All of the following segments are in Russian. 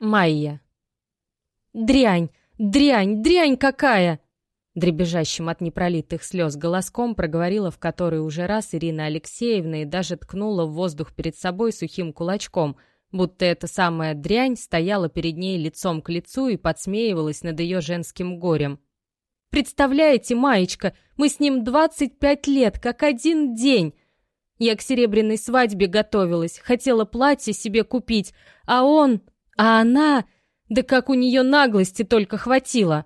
Майя. «Дрянь! Дрянь! Дрянь какая!» Дребезжащим от непролитых слез голоском проговорила в который уже раз Ирина Алексеевна и даже ткнула в воздух перед собой сухим кулачком, будто эта самая дрянь стояла перед ней лицом к лицу и подсмеивалась над ее женским горем. «Представляете, Маечка, мы с ним 25 лет, как один день!» Я к серебряной свадьбе готовилась, хотела платье себе купить, а он... А она... Да как у нее наглости только хватило!»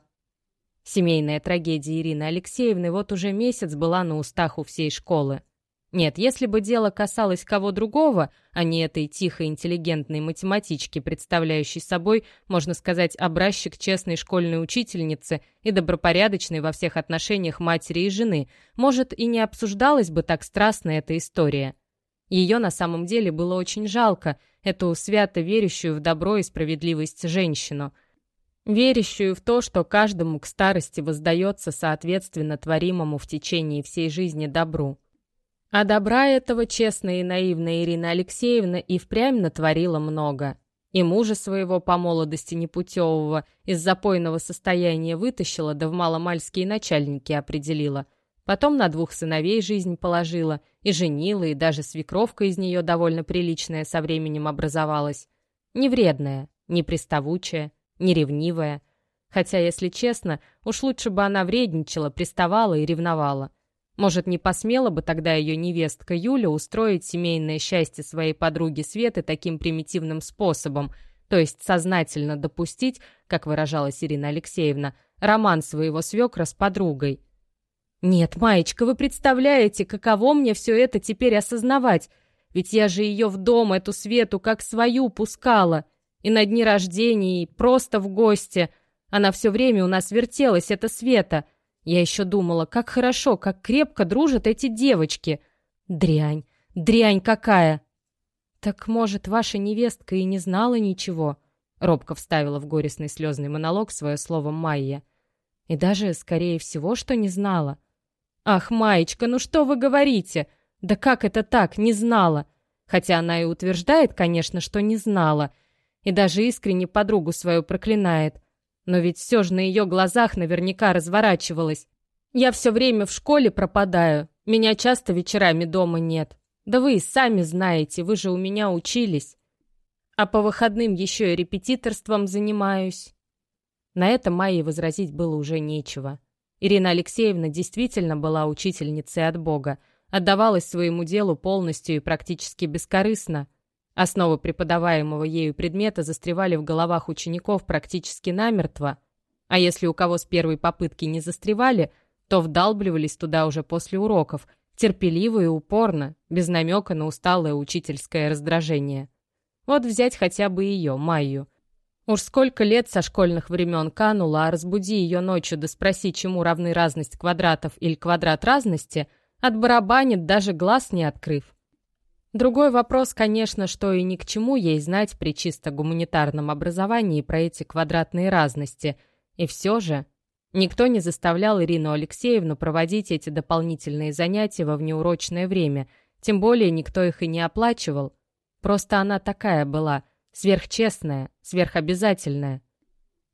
Семейная трагедия Ирины Алексеевны вот уже месяц была на устах у всей школы. Нет, если бы дело касалось кого другого, а не этой тихой интеллигентной математички, представляющей собой, можно сказать, образчик честной школьной учительницы и добропорядочной во всех отношениях матери и жены, может, и не обсуждалась бы так страстно эта история. Ее на самом деле было очень жалко, эту свято верящую в добро и справедливость женщину, верящую в то, что каждому к старости воздается соответственно творимому в течение всей жизни добру. А добра этого честная и наивная Ирина Алексеевна и впрямь натворила много. И мужа своего по молодости непутевого из запойного состояния вытащила, да в маломальские начальники определила – Потом на двух сыновей жизнь положила, и женила, и даже свекровка из нее довольно приличная со временем образовалась. Не вредная, не приставучая, не ревнивая. Хотя, если честно, уж лучше бы она вредничала, приставала и ревновала. Может, не посмела бы тогда ее невестка Юля устроить семейное счастье своей подруги Светы таким примитивным способом, то есть сознательно допустить, как выражалась Ирина Алексеевна, роман своего свекра с подругой – «Нет, Маечка, вы представляете, каково мне все это теперь осознавать? Ведь я же ее в дом, эту Свету, как свою пускала. И на дни рождения, и просто в гости. Она все время у нас вертелась, эта Света. Я еще думала, как хорошо, как крепко дружат эти девочки. Дрянь, дрянь какая!» «Так, может, ваша невестка и не знала ничего?» Робко вставила в горестный слезный монолог свое слово Майя. «И даже, скорее всего, что не знала. «Ах, Маечка, ну что вы говорите? Да как это так, не знала?» Хотя она и утверждает, конечно, что не знала. И даже искренне подругу свою проклинает. Но ведь все же на ее глазах наверняка разворачивалось. Я все время в школе пропадаю. Меня часто вечерами дома нет. Да вы и сами знаете, вы же у меня учились. А по выходным еще и репетиторством занимаюсь. На это Майе возразить было уже нечего. Ирина Алексеевна действительно была учительницей от Бога, отдавалась своему делу полностью и практически бескорыстно. Основы преподаваемого ею предмета застревали в головах учеников практически намертво, а если у кого с первой попытки не застревали, то вдалбливались туда уже после уроков, терпеливо и упорно, без намека на усталое учительское раздражение. Вот взять хотя бы ее, Майю – Уж сколько лет со школьных времен канула, а разбуди ее ночью да спроси, чему равны разность квадратов или квадрат разности, отбарабанит, даже глаз не открыв. Другой вопрос, конечно, что и ни к чему ей знать при чисто гуманитарном образовании про эти квадратные разности. И все же никто не заставлял Ирину Алексеевну проводить эти дополнительные занятия во внеурочное время, тем более никто их и не оплачивал. Просто она такая была – Сверхчестная, сверхобязательная.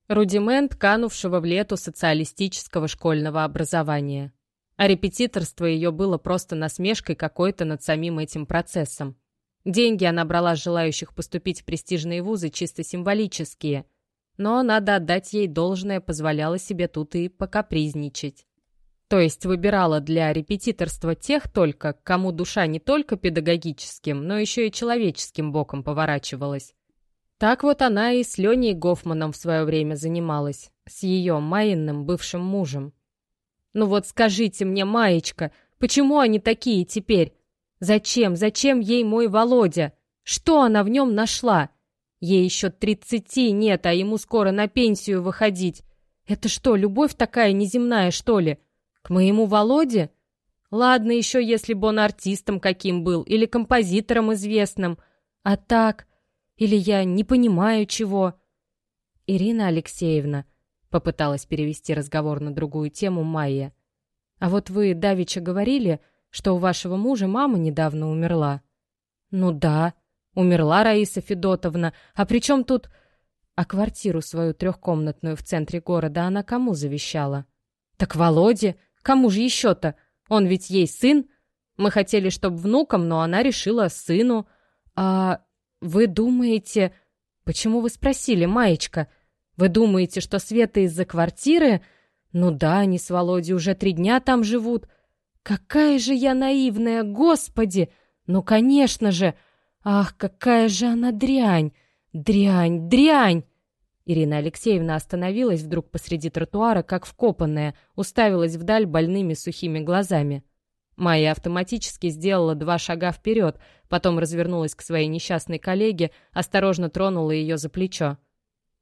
Рудимент канувшего в лету социалистического школьного образования. А репетиторство ее было просто насмешкой какой-то над самим этим процессом. Деньги она брала желающих поступить в престижные вузы чисто символические. Но, надо отдать ей должное, позволяла себе тут и покапризничать. То есть выбирала для репетиторства тех только, кому душа не только педагогическим, но еще и человеческим боком поворачивалась. Так вот она и с Леней Гофманом в свое время занималась, с ее Майиным бывшим мужем. «Ну вот скажите мне, Маечка, почему они такие теперь? Зачем, зачем ей мой Володя? Что она в нем нашла? Ей еще тридцати нет, а ему скоро на пенсию выходить. Это что, любовь такая неземная, что ли? К моему Володе? Ладно еще, если бы он артистом каким был или композитором известным. А так, или я не понимаю чего?» «Ирина Алексеевна», — попыталась перевести разговор на другую тему Майя. «А вот вы давеча говорили, что у вашего мужа мама недавно умерла». «Ну да, умерла Раиса Федотовна. А при чем тут...» А квартиру свою трехкомнатную в центре города она кому завещала? Так Володе. Кому же еще-то? Он ведь ей сын. Мы хотели, чтоб внуком, но она решила сыну. А вы думаете... Почему вы спросили, Маечка? Вы думаете, что Света из-за квартиры? Ну да, они с Володей уже три дня там живут. Какая же я наивная, господи! Ну, конечно же! Ах, какая же она дрянь! Дрянь, дрянь! Ирина Алексеевна остановилась вдруг посреди тротуара, как вкопанная, уставилась вдаль больными сухими глазами. Майя автоматически сделала два шага вперед, потом развернулась к своей несчастной коллеге, осторожно тронула ее за плечо.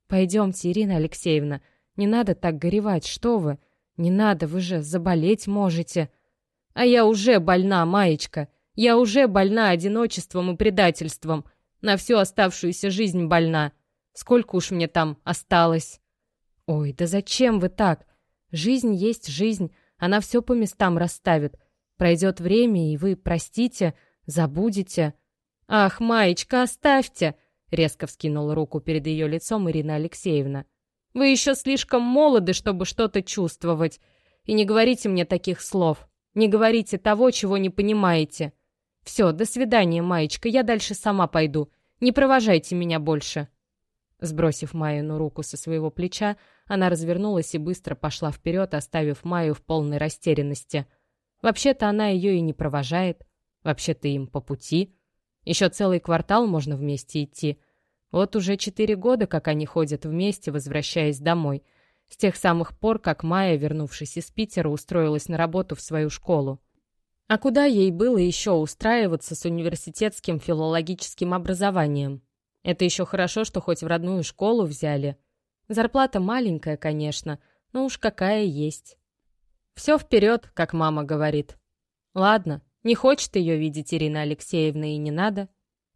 «Пойдемте, Ирина Алексеевна, не надо так горевать, что вы? Не надо, вы же заболеть можете». «А я уже больна, Маечка, я уже больна одиночеством и предательством, на всю оставшуюся жизнь больна». Сколько уж мне там осталось? Ой, да зачем вы так? Жизнь есть жизнь, она все по местам расставит. Пройдет время, и вы простите, забудете. Ах, Маечка, оставьте! Резко вскинула руку перед ее лицом Ирина Алексеевна. Вы еще слишком молоды, чтобы что-то чувствовать. И не говорите мне таких слов. Не говорите того, чего не понимаете. Все, до свидания, Маечка, я дальше сама пойду. Не провожайте меня больше. Сбросив Майину руку со своего плеча, она развернулась и быстро пошла вперед, оставив Майю в полной растерянности. Вообще-то она ее и не провожает. Вообще-то им по пути. Еще целый квартал можно вместе идти. Вот уже четыре года, как они ходят вместе, возвращаясь домой. С тех самых пор, как Майя, вернувшись из Питера, устроилась на работу в свою школу. А куда ей было еще устраиваться с университетским филологическим образованием? Это еще хорошо, что хоть в родную школу взяли. Зарплата маленькая, конечно, но уж какая есть. Все вперед, как мама говорит. Ладно, не хочет ее видеть Ирина Алексеевна и не надо.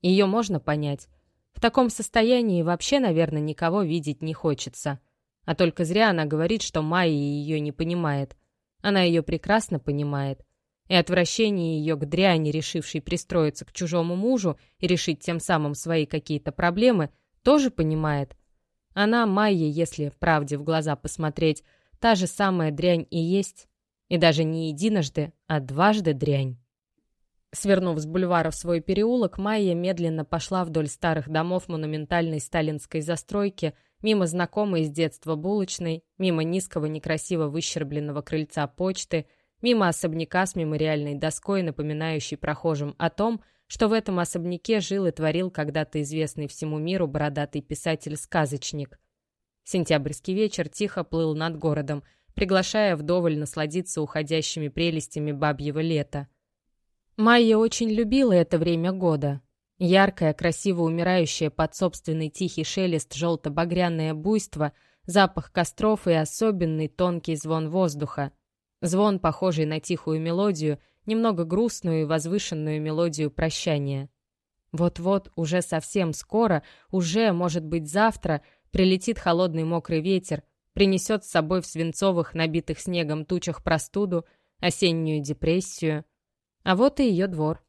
Ее можно понять. В таком состоянии вообще, наверное, никого видеть не хочется. А только зря она говорит, что Майя ее не понимает. Она ее прекрасно понимает и отвращение ее к дряни, решившей пристроиться к чужому мужу и решить тем самым свои какие-то проблемы, тоже понимает. Она, Майя, если правде в глаза посмотреть, та же самая дрянь и есть. И даже не единожды, а дважды дрянь. Свернув с бульвара в свой переулок, Майя медленно пошла вдоль старых домов монументальной сталинской застройки, мимо знакомой с детства булочной, мимо низкого некрасиво выщербленного крыльца почты — мимо особняка с мемориальной доской, напоминающей прохожим о том, что в этом особняке жил и творил когда-то известный всему миру бородатый писатель-сказочник. Сентябрьский вечер тихо плыл над городом, приглашая вдоволь насладиться уходящими прелестями бабьего лета. Майя очень любила это время года. Яркое, красиво умирающее под собственный тихий шелест желто-багряное буйство, запах костров и особенный тонкий звон воздуха — Звон, похожий на тихую мелодию, немного грустную и возвышенную мелодию прощания. Вот-вот, уже совсем скоро, уже, может быть, завтра, прилетит холодный мокрый ветер, принесет с собой в свинцовых, набитых снегом тучах простуду, осеннюю депрессию. А вот и ее двор.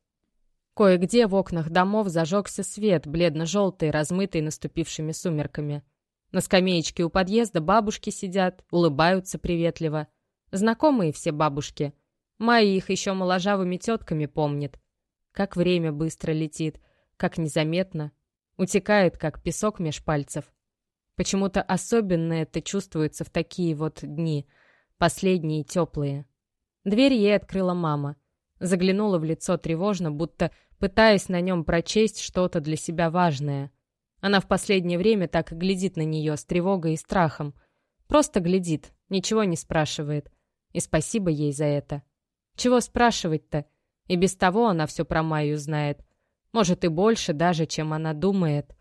Кое-где в окнах домов зажегся свет, бледно-желтый, размытый наступившими сумерками. На скамеечке у подъезда бабушки сидят, улыбаются приветливо. Знакомые все бабушки. Майя их еще моложавыми тетками помнит. Как время быстро летит, как незаметно. Утекает, как песок меж пальцев. Почему-то особенно это чувствуется в такие вот дни, последние теплые. Дверь ей открыла мама. Заглянула в лицо тревожно, будто пытаясь на нем прочесть что-то для себя важное. Она в последнее время так и глядит на нее с тревогой и страхом. Просто глядит, ничего не спрашивает. И спасибо ей за это. Чего спрашивать-то? И без того она все про Майю знает. Может, и больше даже, чем она думает.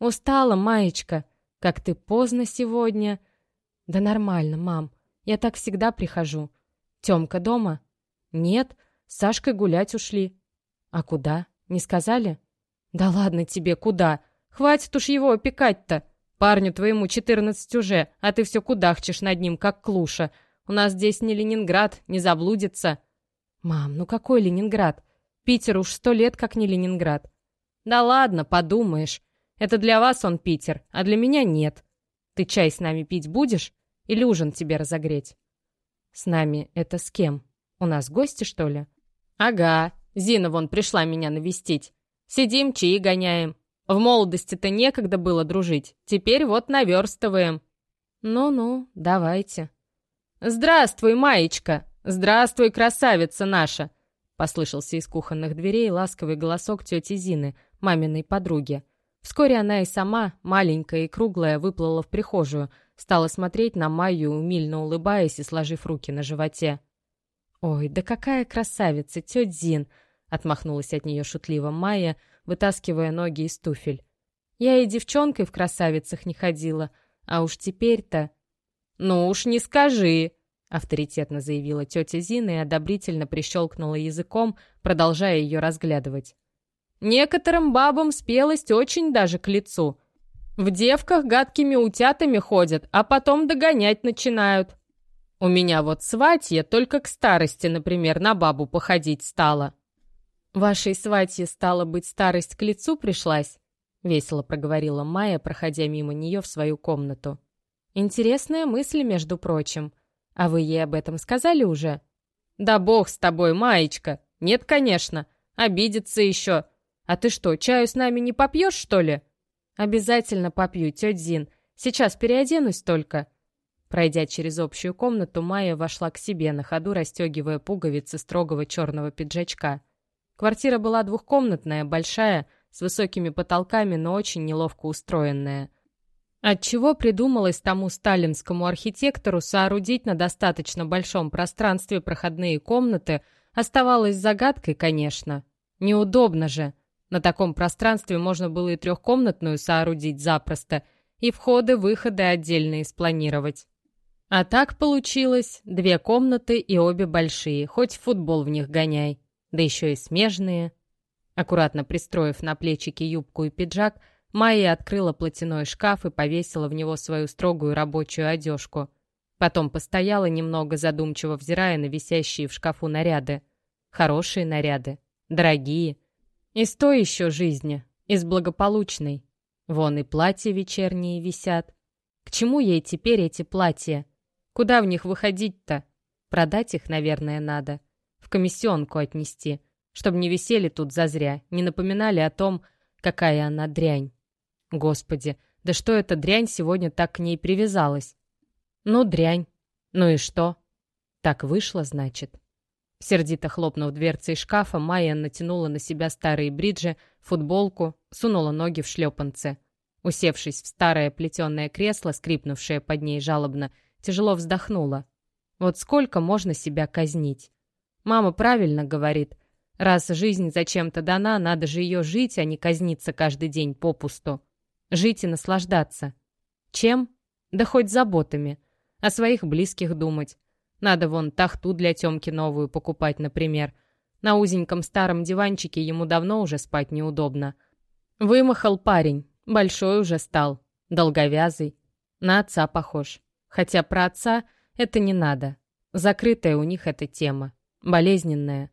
«Устала, Маечка. Как ты поздно сегодня?» «Да нормально, мам. Я так всегда прихожу. Тёмка дома?» «Нет, с Сашкой гулять ушли». «А куда? Не сказали?» «Да ладно тебе, куда? Хватит уж его опекать-то. Парню твоему четырнадцать уже, а ты все кудахчешь над ним, как клуша. У нас здесь не Ленинград, не заблудится». «Мам, ну какой Ленинград? Питер уж сто лет как не Ленинград». «Да ладно, подумаешь. Это для вас он Питер, а для меня нет. Ты чай с нами пить будешь? Или ужин тебе разогреть?» «С нами это с кем? У нас гости, что ли?» «Ага, Зина вон пришла меня навестить. Сидим, чаи гоняем. В молодости-то некогда было дружить. Теперь вот наверстываем». «Ну-ну, давайте». «Здравствуй, Маечка! Здравствуй, красавица наша!» Послышался из кухонных дверей ласковый голосок тети Зины, маминой подруги. Вскоре она и сама, маленькая и круглая, выплыла в прихожую, стала смотреть на Майю, умильно улыбаясь и сложив руки на животе. «Ой, да какая красавица, тетя Зин!» — отмахнулась от нее шутливо Майя, вытаскивая ноги из туфель. «Я и девчонкой в красавицах не ходила, а уж теперь-то...» «Ну уж не скажи!» — авторитетно заявила тетя Зина и одобрительно прищелкнула языком, продолжая ее разглядывать. «Некоторым бабам спелость очень даже к лицу. В девках гадкими утятами ходят, а потом догонять начинают. У меня вот сватья только к старости, например, на бабу походить стала». «Вашей сватье, стало быть, старость к лицу пришлась?» — весело проговорила Майя, проходя мимо нее в свою комнату. «Интересная мысль, между прочим». А вы ей об этом сказали уже? Да бог с тобой, Маечка. Нет, конечно. Обидится еще. А ты что, чаю с нами не попьешь, что ли? Обязательно попью, тетя Зин. Сейчас переоденусь только. Пройдя через общую комнату, Майя вошла к себе, на ходу расстегивая пуговицы строгого черного пиджачка. Квартира была двухкомнатная, большая, с высокими потолками, но очень неловко устроенная. Отчего придумалось тому сталинскому архитектору соорудить на достаточно большом пространстве проходные комнаты, оставалось загадкой, конечно. Неудобно же. На таком пространстве можно было и трехкомнатную соорудить запросто, и входы-выходы отдельные спланировать. А так получилось две комнаты и обе большие, хоть футбол в них гоняй, да еще и смежные. Аккуратно пристроив на плечики юбку и пиджак, Майя открыла платяной шкаф и повесила в него свою строгую рабочую одежку. Потом постояла немного задумчиво, взирая на висящие в шкафу наряды. Хорошие наряды, дорогие. Из той еще жизни, из благополучной. Вон и платья вечерние висят. К чему ей теперь эти платья? Куда в них выходить-то? Продать их, наверное, надо. В комиссионку отнести, чтобы не висели тут зазря, не напоминали о том, какая она дрянь. Господи, да что эта дрянь сегодня так к ней привязалась? Ну, дрянь. Ну и что? Так вышло, значит. Сердито хлопнув дверцей шкафа, Майя натянула на себя старые бриджи, футболку, сунула ноги в шлепанцы. Усевшись в старое плетеное кресло, скрипнувшее под ней жалобно, тяжело вздохнула. Вот сколько можно себя казнить? Мама правильно говорит. Раз жизнь зачем-то дана, надо же ее жить, а не казниться каждый день попусту. Жить и наслаждаться. Чем? Да хоть заботами. О своих близких думать. Надо вон тахту для Тёмки новую покупать, например. На узеньком старом диванчике ему давно уже спать неудобно. Вымахал парень. Большой уже стал. Долговязый. На отца похож. Хотя про отца это не надо. Закрытая у них эта тема. Болезненная.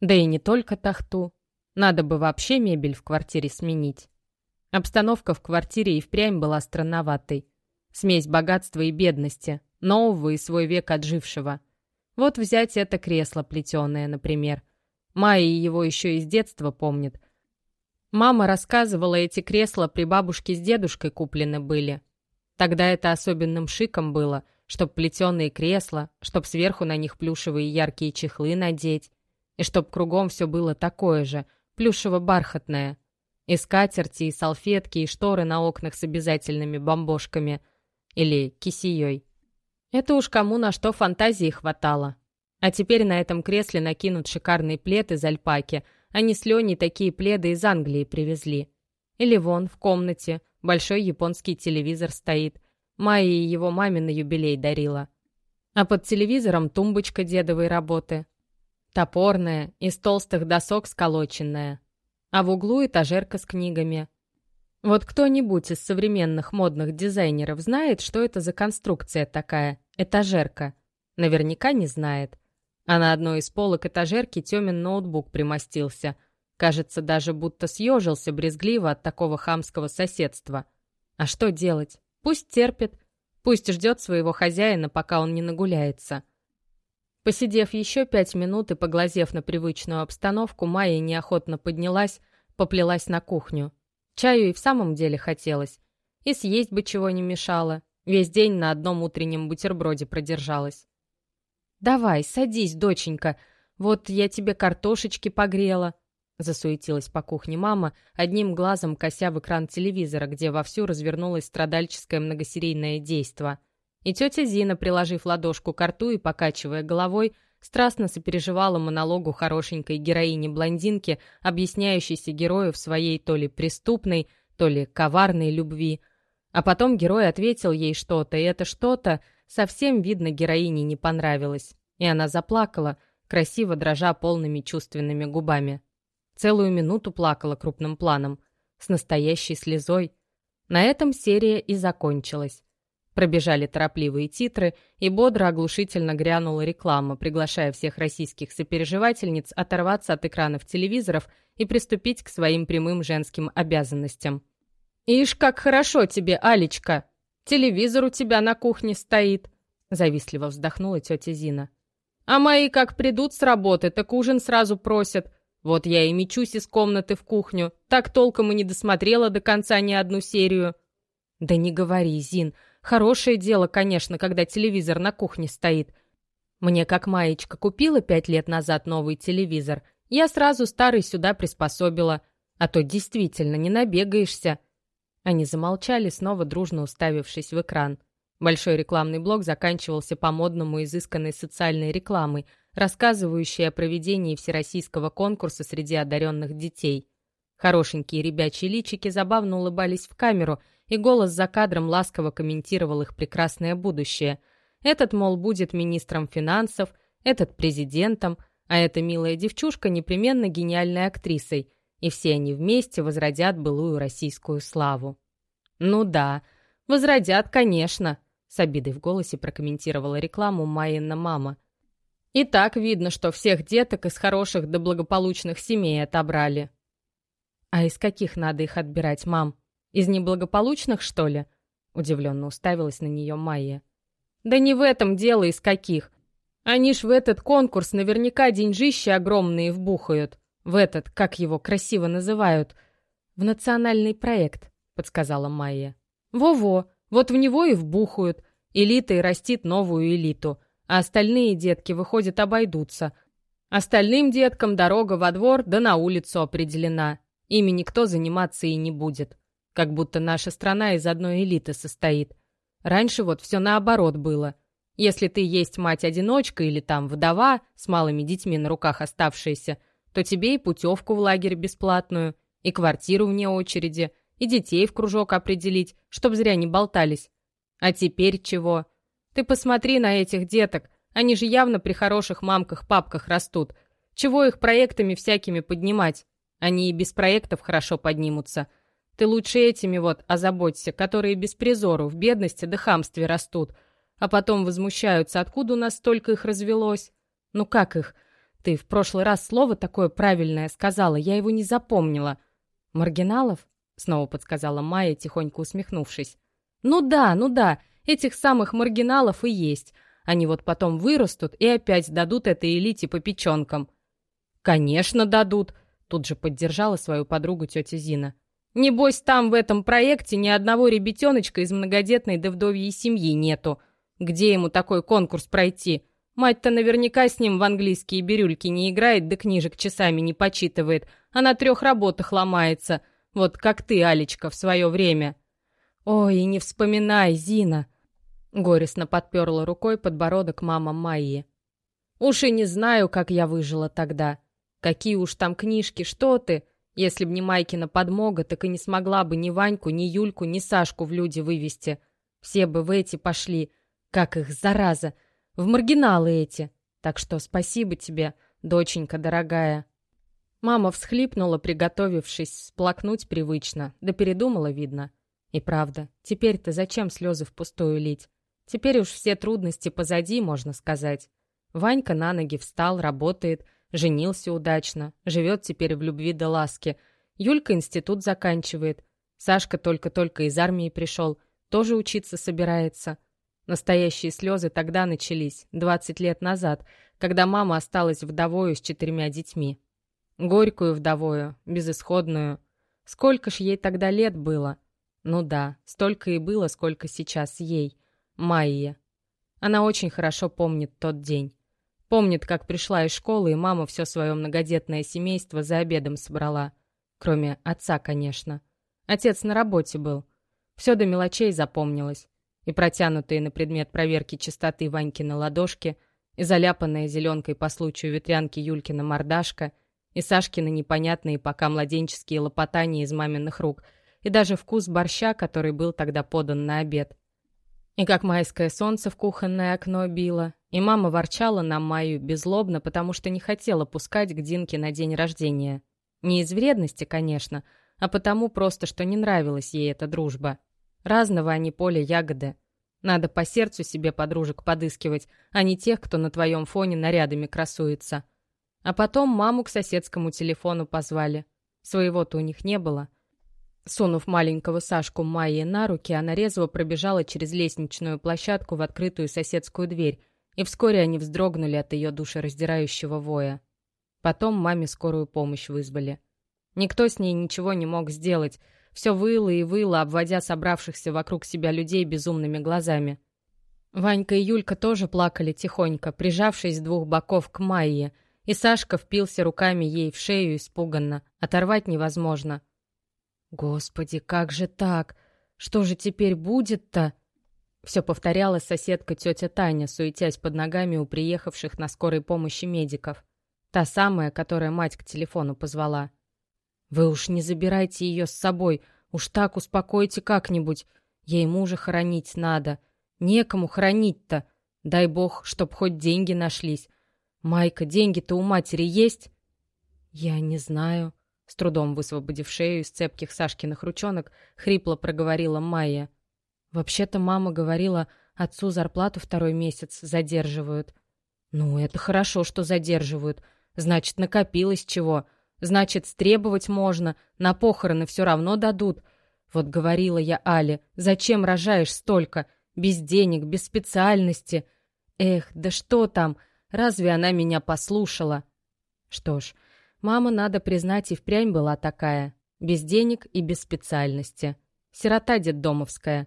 Да и не только тахту. Надо бы вообще мебель в квартире сменить. Обстановка в квартире и впрямь была странноватой. Смесь богатства и бедности, нового и свой век отжившего. Вот взять это кресло плетеное, например. Майя его еще из детства помнит. Мама рассказывала, эти кресла при бабушке с дедушкой куплены были. Тогда это особенным шиком было, чтоб плетеные кресла, чтоб сверху на них плюшевые яркие чехлы надеть, и чтоб кругом все было такое же, плюшево-бархатное. И скатерти, и салфетки, и шторы на окнах с обязательными бомбошками. Или кисеей. Это уж кому на что фантазии хватало. А теперь на этом кресле накинут шикарный плед из альпаки. Они с Леней такие пледы из Англии привезли. Или вон, в комнате, большой японский телевизор стоит. Майя его маме на юбилей дарила. А под телевизором тумбочка дедовой работы. Топорная, из толстых досок сколоченная а в углу этажерка с книгами. Вот кто-нибудь из современных модных дизайнеров знает, что это за конструкция такая, этажерка? Наверняка не знает. А на одной из полок этажерки Тёмин ноутбук примостился. Кажется, даже будто съежился брезгливо от такого хамского соседства. А что делать? Пусть терпит. Пусть ждет своего хозяина, пока он не нагуляется. Посидев еще пять минут и поглазев на привычную обстановку, Майя неохотно поднялась, поплелась на кухню. Чаю и в самом деле хотелось. И съесть бы чего не мешало. Весь день на одном утреннем бутерброде продержалась. «Давай, садись, доченька. Вот я тебе картошечки погрела», — засуетилась по кухне мама, одним глазом кося в экран телевизора, где вовсю развернулось страдальческое многосерийное действо. И тетя Зина, приложив ладошку к рту и покачивая головой, страстно сопереживала монологу хорошенькой героини-блондинки, объясняющейся герою в своей то ли преступной, то ли коварной любви. А потом герой ответил ей что-то, и это что-то совсем, видно, героине не понравилось. И она заплакала, красиво дрожа полными чувственными губами. Целую минуту плакала крупным планом, с настоящей слезой. На этом серия и закончилась. Пробежали торопливые титры, и бодро оглушительно грянула реклама, приглашая всех российских сопереживательниц оторваться от экранов телевизоров и приступить к своим прямым женским обязанностям. «Ишь, как хорошо тебе, Алечка! Телевизор у тебя на кухне стоит!» Завистливо вздохнула тетя Зина. «А мои как придут с работы, так ужин сразу просят. Вот я и мечусь из комнаты в кухню. Так толком и не досмотрела до конца ни одну серию». «Да не говори, Зин. Хорошее дело, конечно, когда телевизор на кухне стоит. Мне как маечка купила пять лет назад новый телевизор. Я сразу старый сюда приспособила. А то действительно не набегаешься». Они замолчали, снова дружно уставившись в экран. Большой рекламный блок заканчивался по-модному изысканной социальной рекламой, рассказывающей о проведении всероссийского конкурса среди одаренных детей. Хорошенькие ребячьи личики забавно улыбались в камеру, и голос за кадром ласково комментировал их прекрасное будущее. Этот, мол, будет министром финансов, этот президентом, а эта милая девчушка непременно гениальной актрисой, и все они вместе возродят былую российскую славу. «Ну да, возродят, конечно», — с обидой в голосе прокомментировала рекламу Майина мама. «И так видно, что всех деток из хороших до благополучных семей отобрали». «А из каких надо их отбирать, мам? Из неблагополучных, что ли?» Удивленно уставилась на нее Майя. «Да не в этом дело, из каких. Они ж в этот конкурс наверняка деньжища огромные вбухают. В этот, как его красиво называют, в национальный проект, подсказала Майя. Во-во, вот в него и вбухают. Элита и растит новую элиту, а остальные детки, выходят, обойдутся. Остальным деткам дорога во двор да на улицу определена. Ими никто заниматься и не будет. Как будто наша страна из одной элиты состоит. Раньше вот все наоборот было. Если ты есть мать-одиночка или там вдова с малыми детьми на руках оставшаяся, то тебе и путевку в лагерь бесплатную, и квартиру вне очереди, и детей в кружок определить, чтоб зря не болтались. А теперь чего? Ты посмотри на этих деток, они же явно при хороших мамках-папках растут. Чего их проектами всякими поднимать? Они и без проектов хорошо поднимутся. Ты лучше этими вот озаботься, которые без призору, в бедности да хамстве растут. А потом возмущаются, откуда у нас столько их развелось. Ну как их? Ты в прошлый раз слово такое правильное сказала, я его не запомнила. Маргиналов? Снова подсказала Майя, тихонько усмехнувшись. Ну да, ну да, этих самых маргиналов и есть. Они вот потом вырастут и опять дадут этой элите по печенкам. Конечно, дадут, тут же поддержала свою подругу тетя Зина. Небось, там в этом проекте ни одного ребятеночка из многодетной да вдовьей семьи нету. Где ему такой конкурс пройти? Мать-то наверняка с ним в английские бирюльки не играет, да книжек часами не почитывает, а на трех работах ломается, вот как ты, Алечка, в свое время. Ой, не вспоминай, Зина. Горестно подперла рукой подбородок мама Майи. Уж и не знаю, как я выжила тогда. Какие уж там книжки, что ты. Если б не Майкина подмога, так и не смогла бы ни Ваньку, ни Юльку, ни Сашку в люди вывести. Все бы в эти пошли. Как их, зараза! В маргиналы эти. Так что спасибо тебе, доченька дорогая». Мама всхлипнула, приготовившись всплакнуть привычно, да передумала, видно. И правда, теперь-то зачем слезы впустую лить? Теперь уж все трудности позади, можно сказать. Ванька на ноги встал, работает, Женился удачно, живет теперь в любви до ласки. Юлька институт заканчивает. Сашка только-только из армии пришел, тоже учиться собирается. Настоящие слезы тогда начались, 20 лет назад, когда мама осталась вдовою с четырьмя детьми. Горькую вдовою, безысходную. Сколько ж ей тогда лет было? Ну да, столько и было, сколько сейчас ей. Майе. Она очень хорошо помнит тот день. Помнит, как пришла из школы, и мама все свое многодетное семейство за обедом собрала. Кроме отца, конечно. Отец на работе был. Все до мелочей запомнилось. И протянутые на предмет проверки чистоты Ванькины ладошки, и заляпанная зеленкой по случаю ветрянки Юлькина мордашка, и Сашкины непонятные пока младенческие лопотания из маминых рук, и даже вкус борща, который был тогда подан на обед. И как майское солнце в кухонное окно било, и мама ворчала на Майю беззлобно, потому что не хотела пускать к Динке на день рождения. Не из вредности, конечно, а потому просто, что не нравилась ей эта дружба. Разного они поле ягоды. Надо по сердцу себе подружек подыскивать, а не тех, кто на твоем фоне нарядами красуется. А потом маму к соседскому телефону позвали. Своего-то у них не было. Сунув маленького Сашку Майе на руки, она резво пробежала через лестничную площадку в открытую соседскую дверь, и вскоре они вздрогнули от ее душераздирающего воя. Потом маме скорую помощь вызвали. Никто с ней ничего не мог сделать, все выло и выло, обводя собравшихся вокруг себя людей безумными глазами. Ванька и Юлька тоже плакали тихонько, прижавшись с двух боков к Майе, и Сашка впился руками ей в шею испуганно. Оторвать невозможно. «Господи, как же так? Что же теперь будет-то?» Все повторяла соседка тетя Таня, суетясь под ногами у приехавших на скорой помощи медиков. Та самая, которая мать к телефону позвала. Вы уж не забирайте ее с собой, уж так успокойте как-нибудь. Ей мужа хоронить надо. Некому хоронить-то. Дай бог, чтоб хоть деньги нашлись. Майка, деньги-то у матери есть? Я не знаю. С трудом высвободив шею из цепких Сашкиных ручонок, хрипло проговорила Майя. Вообще-то мама говорила, отцу зарплату второй месяц задерживают. Ну, это хорошо, что задерживают. Значит, накопилось чего. Значит, стребовать можно, на похороны все равно дадут. Вот говорила я Але, зачем рожаешь столько? Без денег, без специальности. Эх, да что там, разве она меня послушала? Что ж, мама, надо признать, и впрямь была такая. Без денег и без специальности. Сирота детдомовская.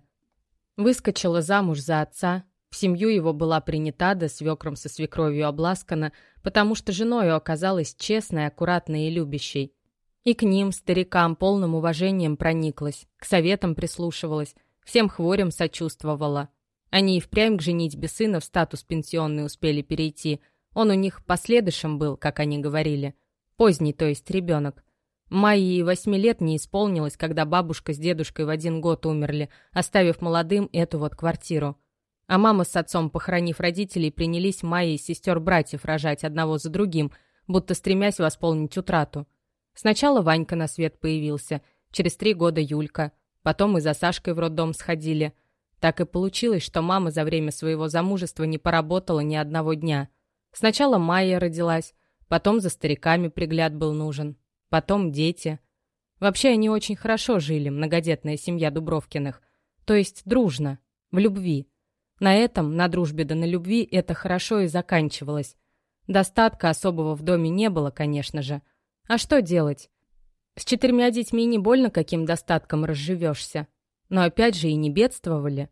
Выскочила замуж за отца, в семью его была принята, да свекром со свекровью обласкана, потому что женою оказалась честной, аккуратной и любящей. И к ним, старикам, полным уважением прониклась, к советам прислушивалась, всем хворям сочувствовала. Они и впрямь к женитьбе сына в статус пенсионный успели перейти. Он у них последующим был, как они говорили. Поздний, то есть ребенок. Майе и восьми лет не исполнилось, когда бабушка с дедушкой в один год умерли, оставив молодым эту вот квартиру. А мама с отцом, похоронив родителей, принялись Майе и сестер-братьев рожать одного за другим, будто стремясь восполнить утрату. Сначала Ванька на свет появился, через три года Юлька, потом и за Сашкой в роддом сходили. Так и получилось, что мама за время своего замужества не поработала ни одного дня. Сначала Майя родилась, потом за стариками пригляд был нужен, потом дети. Вообще они очень хорошо жили, многодетная семья Дубровкиных. То есть дружно, в любви. На этом, на дружбе да на любви, это хорошо и заканчивалось. Достатка особого в доме не было, конечно же. А что делать? С четырьмя детьми не больно каким достатком разживешься. Но опять же и не бедствовали.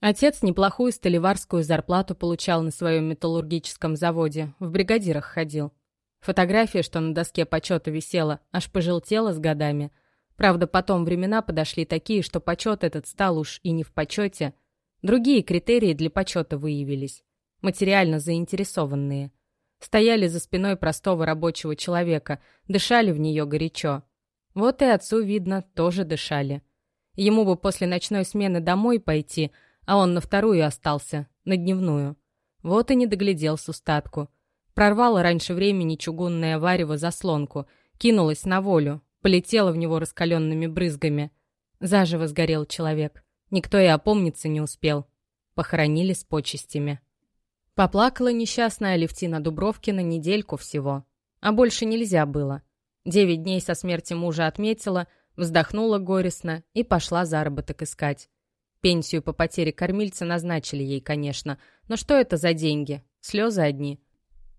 Отец неплохую столеварскую зарплату получал на своем металлургическом заводе, в бригадирах ходил. Фотография, что на доске почета висела, аж пожелтела с годами. Правда, потом времена подошли такие, что почет этот стал уж и не в почете – Другие критерии для почета выявились. Материально заинтересованные. Стояли за спиной простого рабочего человека, дышали в нее горячо. Вот и отцу, видно, тоже дышали. Ему бы после ночной смены домой пойти, а он на вторую остался, на дневную. Вот и не доглядел с устатку. Прорвало раньше времени чугунное варево заслонку, кинулась на волю, полетела в него раскаленными брызгами. Заживо сгорел человек. Никто и опомниться не успел. Похоронили с почестями. Поплакала несчастная Левтина Дубровкина недельку всего. а больше нельзя было. Девять дней со смерти мужа отметила, вздохнула горестно и пошла заработок искать. Пенсию по потере кормильца назначили ей, конечно, но что это за деньги? Слезы одни.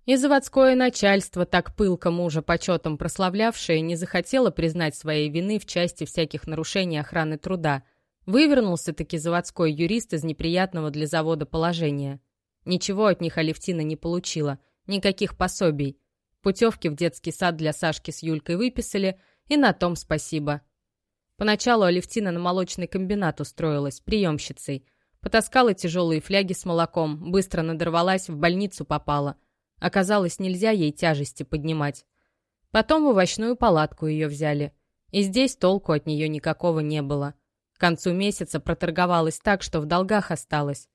И заводское начальство, так пылко мужа почетом прославлявшее, не захотело признать своей вины в части всяких нарушений охраны труда. Вывернулся-таки заводской юрист из неприятного для завода положения. Ничего от них Алевтина не получила, никаких пособий. Путевки в детский сад для Сашки с Юлькой выписали, и на том спасибо. Поначалу Алевтина на молочный комбинат устроилась, приемщицей. Потаскала тяжелые фляги с молоком, быстро надорвалась, в больницу попала. Оказалось, нельзя ей тяжести поднимать. Потом в овощную палатку ее взяли. И здесь толку от нее никакого не было. К концу месяца проторговалась так, что в долгах осталось.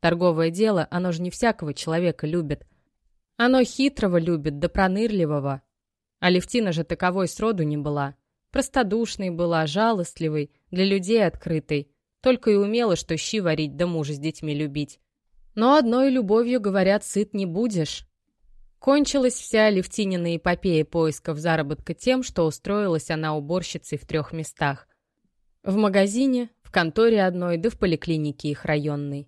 Торговое дело, оно же не всякого человека любит. Оно хитрого любит, да пронырливого. А Левтина же таковой сроду не была. Простодушной была, жалостливой, для людей открытой. Только и умела, что щи варить да мужа с детьми любить. Но одной любовью, говорят, сыт не будешь. Кончилась вся Левтинина эпопея поисков заработка тем, что устроилась она уборщицей в трех местах. В магазине, в конторе одной, да в поликлинике их районной.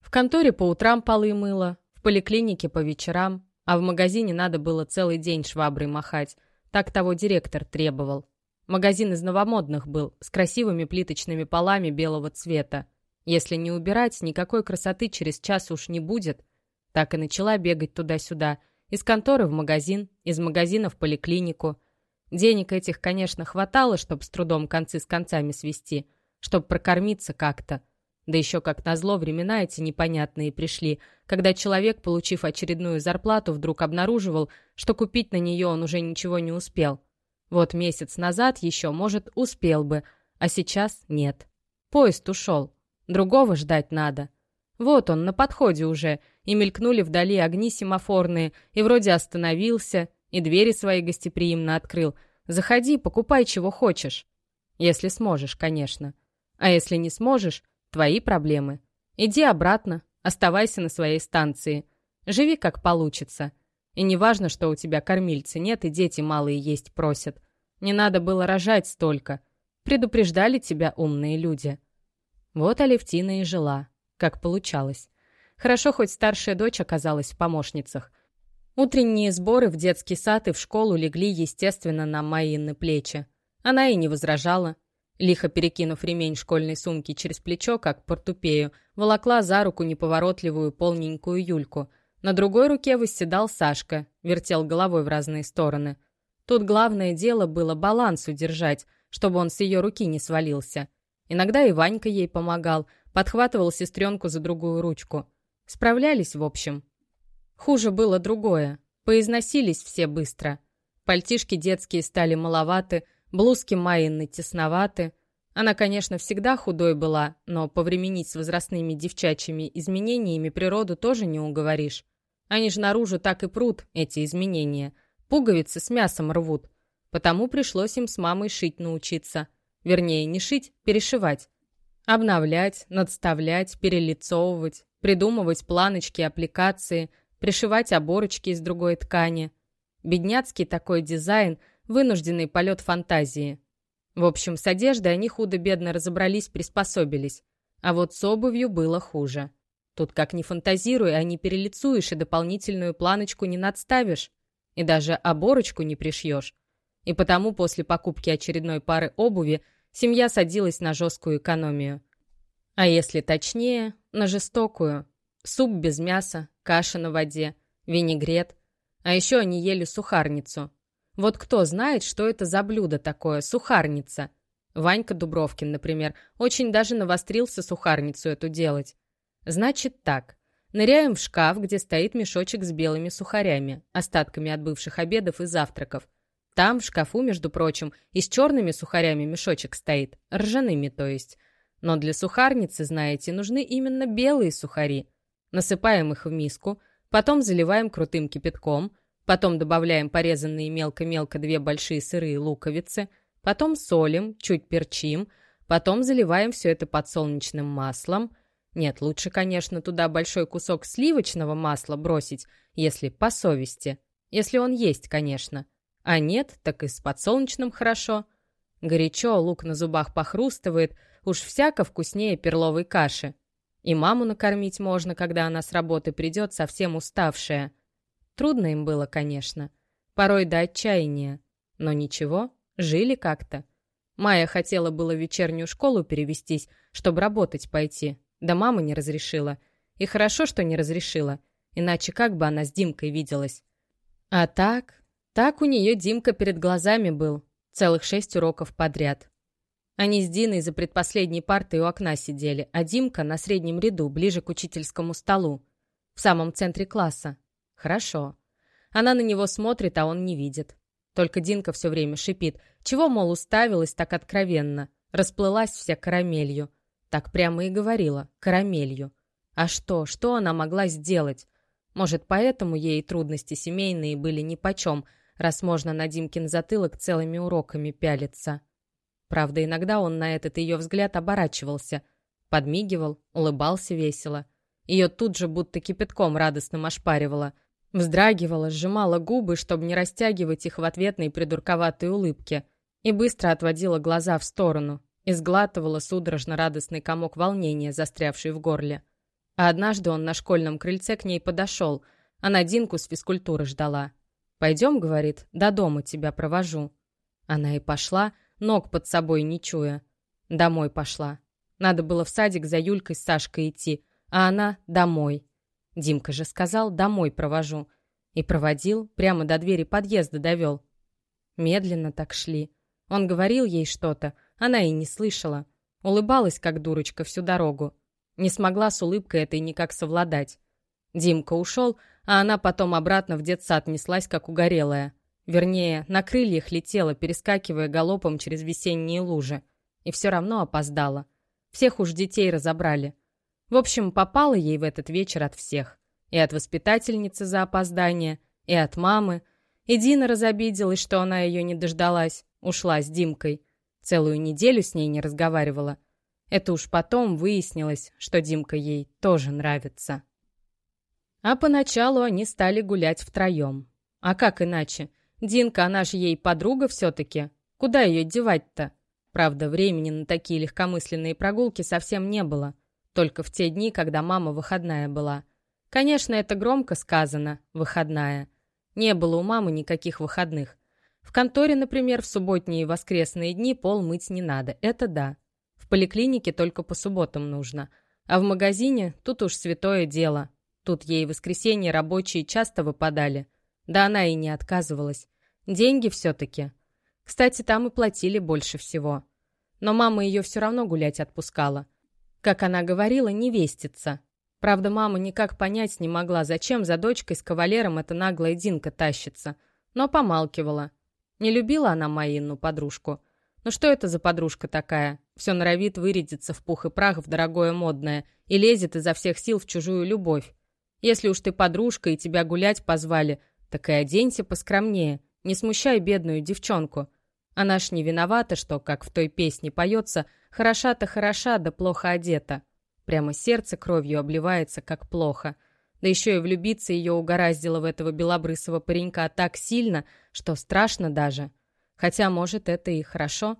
В конторе по утрам полы мыла, в поликлинике по вечерам, а в магазине надо было целый день шваброй махать. Так того директор требовал. Магазин из новомодных был, с красивыми плиточными полами белого цвета. Если не убирать, никакой красоты через час уж не будет. Так и начала бегать туда-сюда. Из конторы в магазин, из магазина в поликлинику. Денег этих, конечно, хватало, чтобы с трудом концы с концами свести, чтобы прокормиться как-то. Да еще, как назло, времена эти непонятные пришли, когда человек, получив очередную зарплату, вдруг обнаруживал, что купить на нее он уже ничего не успел. Вот месяц назад еще, может, успел бы, а сейчас нет. Поезд ушел. Другого ждать надо. Вот он, на подходе уже, и мелькнули вдали огни семафорные, и вроде остановился, и двери свои гостеприимно открыл. Заходи, покупай, чего хочешь. Если сможешь, конечно. А если не сможешь, твои проблемы. Иди обратно, оставайся на своей станции. Живи, как получится. И не важно, что у тебя кормильцы нет и дети малые есть просят. Не надо было рожать столько. Предупреждали тебя умные люди. Вот Алевтина и жила, как получалось. Хорошо, хоть старшая дочь оказалась в помощницах. Утренние сборы в детский сад и в школу легли, естественно, на Майины плечи. Она и не возражала. Лихо перекинув ремень школьной сумки через плечо, как портупею, волокла за руку неповоротливую полненькую Юльку — на другой руке восседал Сашка, вертел головой в разные стороны. Тут главное дело было баланс удержать, чтобы он с ее руки не свалился. Иногда и Ванька ей помогал, подхватывал сестренку за другую ручку. Справлялись, в общем. Хуже было другое. Поизносились все быстро. Пальтишки детские стали маловаты, блузки Майины тесноваты. Она, конечно, всегда худой была, но повременить с возрастными девчачьими изменениями природу тоже не уговоришь. Они же наружу так и прут, эти изменения. Пуговицы с мясом рвут. Потому пришлось им с мамой шить научиться. Вернее, не шить, перешивать. Обновлять, надставлять, перелицовывать, придумывать планочки, аппликации, пришивать оборочки из другой ткани. Бедняцкий такой дизайн, вынужденный полет фантазии. В общем, с одеждой они худо-бедно разобрались, приспособились. А вот с обувью было хуже. Тут как ни фантазируй, а не перелицуешь и дополнительную планочку не надставишь. И даже оборочку не пришьешь. И потому после покупки очередной пары обуви семья садилась на жесткую экономию. А если точнее, на жестокую. Суп без мяса, каша на воде, винегрет. А еще они ели сухарницу. Вот кто знает, что это за блюдо такое, сухарница? Ванька Дубровкин, например, очень даже навострился сухарницу эту делать. Значит так. Ныряем в шкаф, где стоит мешочек с белыми сухарями, остатками от бывших обедов и завтраков. Там, в шкафу, между прочим, и с черными сухарями мешочек стоит, ржаными, то есть. Но для сухарницы, знаете, нужны именно белые сухари. Насыпаем их в миску, потом заливаем крутым кипятком, потом добавляем порезанные мелко-мелко две большие сырые луковицы, потом солим, чуть перчим, потом заливаем все это подсолнечным маслом – нет, лучше, конечно, туда большой кусок сливочного масла бросить, если по совести. Если он есть, конечно. А нет, так и с подсолнечным хорошо. Горячо, лук на зубах похрустывает, уж всяко вкуснее перловой каши. И маму накормить можно, когда она с работы придет, совсем уставшая. Трудно им было, конечно. Порой до отчаяния. Но ничего, жили как-то. Майя хотела было в вечернюю школу перевестись, чтобы работать пойти. Да мама не разрешила. И хорошо, что не разрешила. Иначе как бы она с Димкой виделась? А так... Так у нее Димка перед глазами был. Целых шесть уроков подряд. Они с Диной за предпоследней партой у окна сидели, а Димка на среднем ряду, ближе к учительскому столу. В самом центре класса. Хорошо. Она на него смотрит, а он не видит. Только Динка все время шипит. Чего, мол, уставилась так откровенно? Расплылась вся карамелью. Так прямо и говорила. Карамелью. А что? Что она могла сделать? Может, поэтому ей трудности семейные были нипочем, раз можно на Димкин затылок целыми уроками пялиться. Правда, иногда он на этот ее взгляд оборачивался. Подмигивал, улыбался весело. Ее тут же будто кипятком радостным ошпаривало. Вздрагивала, сжимала губы, чтобы не растягивать их в ответной придурковатой улыбке, и быстро отводила глаза в сторону, и сглатывала судорожно радостный комок волнения, застрявший в горле. А однажды он на школьном крыльце к ней подошел, а Надинку с физкультуры ждала. «Пойдем, — говорит, — до дома тебя провожу». Она и пошла, ног под собой не чуя. Домой пошла. Надо было в садик за Юлькой с Сашкой идти, а она — домой. Димка же сказал, домой провожу. И проводил, прямо до двери подъезда довел. Медленно так шли. Он говорил ей что-то, она и не слышала. Улыбалась, как дурочка, всю дорогу. Не смогла с улыбкой этой никак совладать. Димка ушел, а она потом обратно в детсад неслась, как угорелая. Вернее, на крыльях летела, перескакивая галопом через весенние лужи. И все равно опоздала. Всех уж детей разобрали. В общем, попало ей в этот вечер от всех. И от воспитательницы за опоздание, и от мамы. И Дина разобиделась, что она ее не дождалась, ушла с Димкой. Целую неделю с ней не разговаривала. Это уж потом выяснилось, что Димка ей тоже нравится. А поначалу они стали гулять втроем. А как иначе? Динка, она же ей подруга все-таки. Куда ее девать-то? Правда, времени на такие легкомысленные прогулки совсем не было. Только в те дни, когда мама выходная была. Конечно, это громко сказано «выходная». Не было у мамы никаких выходных. В конторе, например, в субботние и воскресные дни пол мыть не надо. Это да. В поликлинике только по субботам нужно. А в магазине тут уж святое дело. Тут ей воскресенье рабочие часто выпадали. Да она и не отказывалась. Деньги все-таки. Кстати, там и платили больше всего. Но мама ее все равно гулять отпускала. Как она говорила, невестица. Правда, мама никак понять не могла, зачем за дочкой с кавалером эта наглая Динка тащится. Но помалкивала. Не любила она Маину, подружку. Ну что это за подружка такая? Все норовит вырядиться в пух и прах в дорогое модное и лезет изо всех сил в чужую любовь. Если уж ты подружка и тебя гулять позвали, так и оденься поскромнее. Не смущай бедную девчонку. Она ж не виновата, что, как в той песне поется, хороша-то хороша, да плохо одета. Прямо сердце кровью обливается, как плохо. Да еще и влюбиться ее угораздило в этого белобрысого паренька так сильно, что страшно даже. Хотя, может, это и хорошо.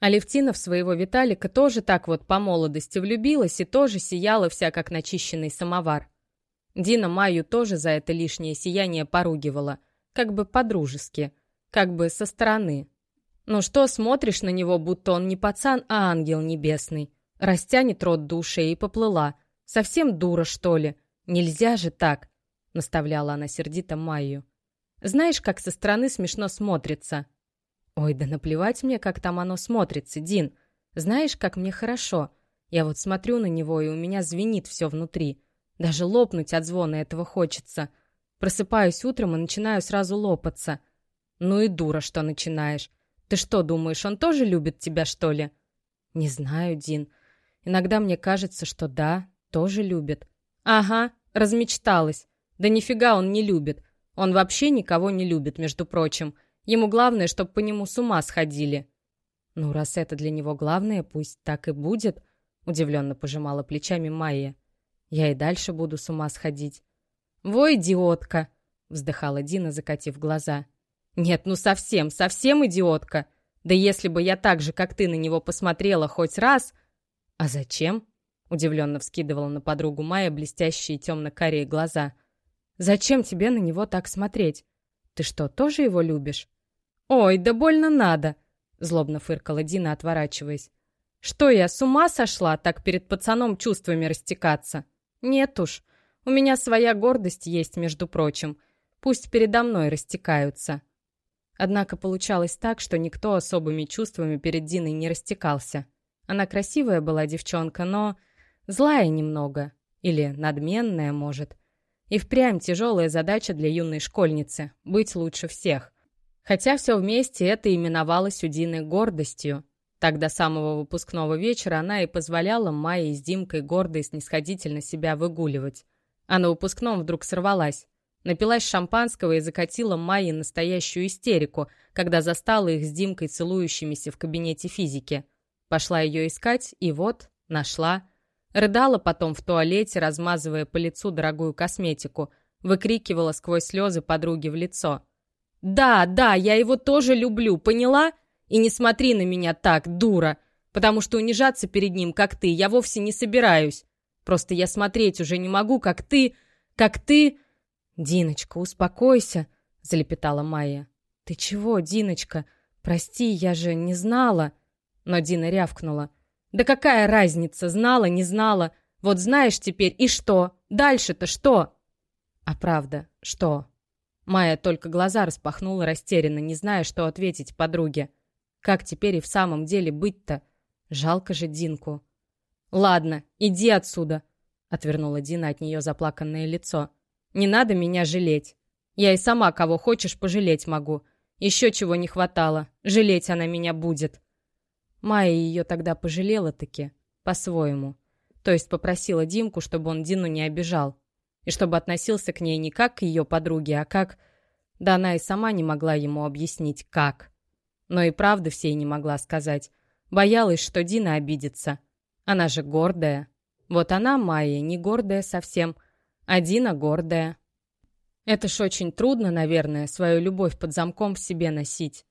Алевтина в своего Виталика тоже так вот по молодости влюбилась и тоже сияла вся, как начищенный самовар. Дина Майю тоже за это лишнее сияние поругивала, как бы по-дружески, как бы со стороны, ну что смотришь на него, будто он не пацан, а ангел небесный? Растянет рот до ушей и поплыла. Совсем дура, что ли? Нельзя же так!» — наставляла она сердито Майю. «Знаешь, как со стороны смешно смотрится?» «Ой, да наплевать мне, как там оно смотрится, Дин. Знаешь, как мне хорошо. Я вот смотрю на него, и у меня звенит все внутри. Даже лопнуть от звона этого хочется. Просыпаюсь утром и начинаю сразу лопаться. Ну и дура, что начинаешь. Ты что, думаешь, он тоже любит тебя, что ли?» «Не знаю, Дин. Иногда мне кажется, что да, тоже любит». «Ага, размечталась. Да нифига он не любит. Он вообще никого не любит, между прочим. Ему главное, чтобы по нему с ума сходили». «Ну, раз это для него главное, пусть так и будет», — удивленно пожимала плечами Майя. «Я и дальше буду с ума сходить». «Во, идиотка!» — вздыхала Дина, закатив глаза. «Нет, ну совсем, совсем идиотка! Да если бы я так же, как ты, на него посмотрела хоть раз...» «А зачем?» — удивленно вскидывала на подругу Майя блестящие темно-карие глаза. «Зачем тебе на него так смотреть? Ты что, тоже его любишь?» «Ой, да больно надо!» — злобно фыркала Дина, отворачиваясь. «Что я, с ума сошла так перед пацаном чувствами растекаться? Нет уж, у меня своя гордость есть, между прочим. Пусть передо мной растекаются». Однако получалось так, что никто особыми чувствами перед Диной не растекался. Она красивая была девчонка, но злая немного. Или надменная, может. И впрямь тяжелая задача для юной школьницы — быть лучше всех. Хотя все вместе это именовалось у Дины гордостью. Так до самого выпускного вечера она и позволяла Майе с Димкой гордо и снисходительно себя выгуливать. А на выпускном вдруг сорвалась. Напилась шампанского и закатила Майе настоящую истерику, когда застала их с Димкой целующимися в кабинете физики. Пошла ее искать, и вот, нашла. Рыдала потом в туалете, размазывая по лицу дорогую косметику, выкрикивала сквозь слезы подруги в лицо. «Да, да, я его тоже люблю, поняла? И не смотри на меня так, дура, потому что унижаться перед ним, как ты, я вовсе не собираюсь. Просто я смотреть уже не могу, как ты... как ты...» «Диночка, успокойся», — залепетала Майя. «Ты чего, Диночка? Прости, я же не знала». Но Дина рявкнула. «Да какая разница, знала, не знала? Вот знаешь теперь, и что? Дальше-то что?» «А правда, что?» Майя только глаза распахнула растерянно, не зная, что ответить подруге. Как теперь и в самом деле быть-то? Жалко же Динку. «Ладно, иди отсюда», — отвернула Дина от нее заплаканное лицо. «Не надо меня жалеть. Я и сама кого хочешь пожалеть могу. Еще чего не хватало. Жалеть она меня будет». Майя ее тогда пожалела-таки, по-своему. То есть попросила Димку, чтобы он Дину не обижал. И чтобы относился к ней не как к ее подруге, а как... Да она и сама не могла ему объяснить, как. Но и правды всей не могла сказать. Боялась, что Дина обидится. Она же гордая. Вот она, Майя, не гордая совсем, а Дина гордая. Это ж очень трудно, наверное, свою любовь под замком в себе носить.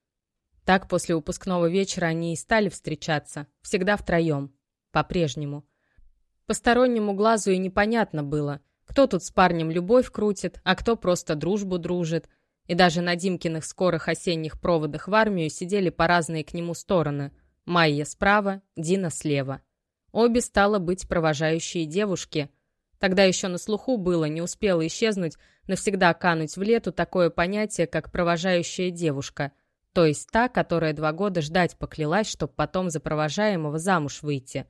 Так после выпускного вечера они и стали встречаться, всегда втроем, по-прежнему. Постороннему глазу и непонятно было, кто тут с парнем любовь крутит, а кто просто дружбу дружит — и даже на Димкиных скорых осенних проводах в армию сидели по разные к нему стороны. Майя справа, Дина слева. Обе стало быть провожающие девушки. Тогда еще на слуху было, не успело исчезнуть, навсегда кануть в лету такое понятие, как провожающая девушка, то есть та, которая два года ждать поклялась, чтобы потом за провожаемого замуж выйти.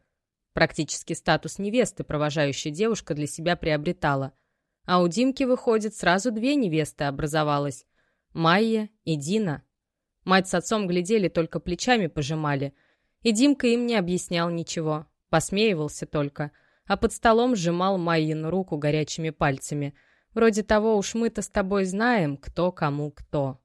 Практически статус невесты провожающая девушка для себя приобретала – а у Димки, выходит, сразу две невесты образовалось. Майя и Дина. Мать с отцом глядели, только плечами пожимали. И Димка им не объяснял ничего. Посмеивался только. А под столом сжимал Майину руку горячими пальцами. Вроде того уж мы-то с тобой знаем, кто кому кто.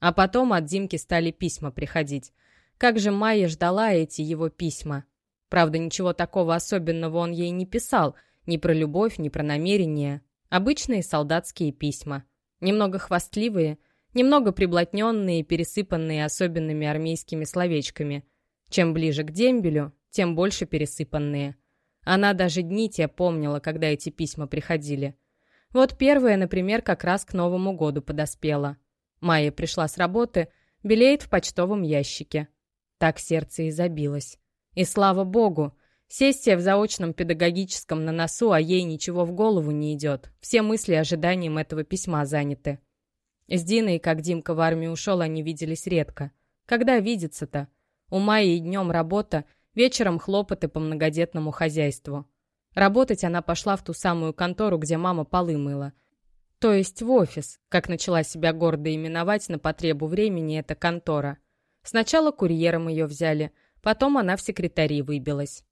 А потом от Димки стали письма приходить. Как же Майя ждала эти его письма. Правда, ничего такого особенного он ей не писал. Ни про любовь, ни про намерения. Обычные солдатские письма. Немного хвастливые, немного приблотненные и пересыпанные особенными армейскими словечками. Чем ближе к дембелю, тем больше пересыпанные. Она даже дни те помнила, когда эти письма приходили. Вот первое, например, как раз к Новому году подоспела. Майя пришла с работы, белеет в почтовом ящике. Так сердце и забилось. И слава богу, Сессия в заочном педагогическом на носу, а ей ничего в голову не идет. Все мысли ожиданием этого письма заняты. С Диной, как Димка в армию ушел, они виделись редко. Когда видеться-то? У Майи днем работа, вечером хлопоты по многодетному хозяйству. Работать она пошла в ту самую контору, где мама полы мыла. То есть в офис, как начала себя гордо именовать на потребу времени эта контора. Сначала курьером ее взяли, потом она в секретари выбилась.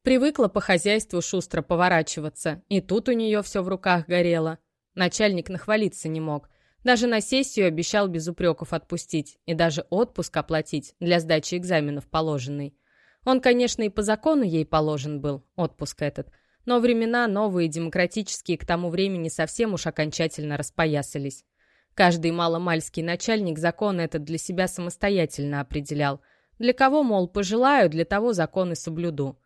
Привыкла по хозяйству шустро поворачиваться, и тут у нее все в руках горело. Начальник нахвалиться не мог. Даже на сессию обещал без упреков отпустить и даже отпуск оплатить для сдачи экзаменов положенный. Он, конечно, и по закону ей положен был, отпуск этот, но времена новые, демократические, к тому времени совсем уж окончательно распоясались. Каждый маломальский начальник закон этот для себя самостоятельно определял. Для кого, мол, пожелаю, для того законы соблюду.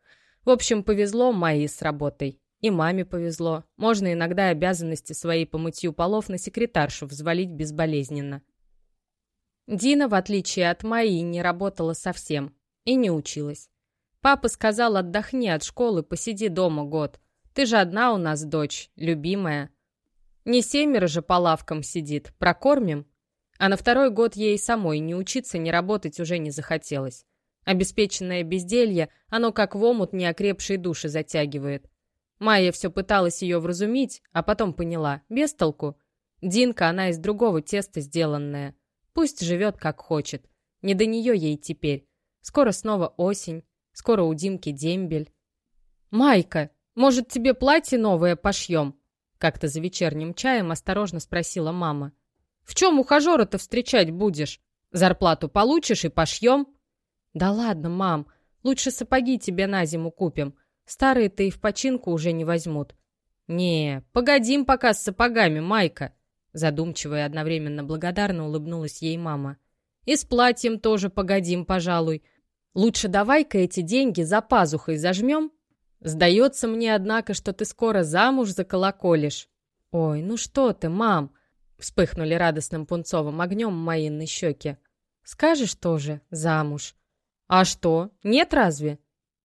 В общем, повезло Майе с работой. И маме повезло. Можно иногда обязанности своей по мытью полов на секретаршу взвалить безболезненно. Дина, в отличие от Майи, не работала совсем. И не училась. Папа сказал, отдохни от школы, посиди дома год. Ты же одна у нас дочь, любимая. Не семеро же по лавкам сидит, прокормим. А на второй год ей самой не учиться, не работать уже не захотелось. Обеспеченное безделье, оно как в омут неокрепшие души затягивает. Майя все пыталась ее вразумить, а потом поняла, без толку. Динка, она из другого теста сделанная. Пусть живет как хочет. Не до нее ей теперь. Скоро снова осень, скоро у Димки дембель. «Майка, может, тебе платье новое пошьем?» Как-то за вечерним чаем осторожно спросила мама. «В чем ухажера-то встречать будешь? Зарплату получишь и пошьем?» «Да ладно, мам, лучше сапоги тебе на зиму купим. Старые-то и в починку уже не возьмут». «Не, погодим пока с сапогами, Майка!» Задумчиво и одновременно благодарно улыбнулась ей мама. «И с платьем тоже погодим, пожалуй. Лучше давай-ка эти деньги за пазухой зажмем Сдается мне, однако, что ты скоро замуж заколоколишь. Ой, ну что ты, мам? Вспыхнули радостным пунцовым огнем Маинны щеки. Скажешь тоже, замуж. А что, нет разве?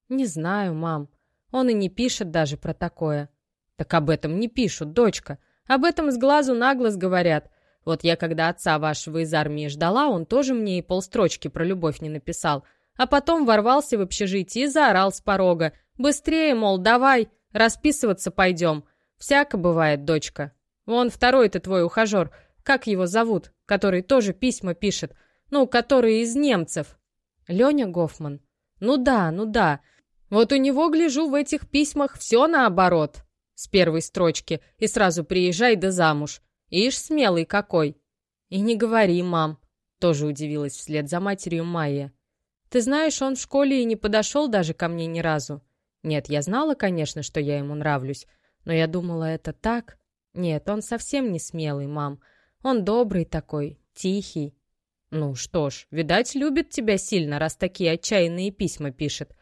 Не знаю, мам. Он и не пишет даже про такое. Так об этом не пишут, дочка. Об этом с глазу на глаз говорят. Вот я, когда отца вашего из армии ждала, он тоже мне и полстрочки про любовь не написал. А потом ворвался в общежитие и заорал с порога. Быстрее, мол, давай, расписываться пойдем. Всяко бывает, дочка. Вон второй-то твой ухажер, как его зовут, который тоже письма пишет, ну, который из немцев. Леня Гофман. Ну да, ну да. Вот у него, гляжу, в этих письмах все наоборот. С первой строчки. И сразу приезжай да замуж. Ишь, смелый какой. И не говори, мам. Тоже удивилась вслед за матерью Майя. Ты знаешь, он в школе и не подошел даже ко мне ни разу. Нет, я знала, конечно, что я ему нравлюсь, но я думала, это так. Нет, он совсем не смелый, мам. Он добрый такой, тихий. Ну что ж, видать, любит тебя сильно, раз такие отчаянные письма пишет.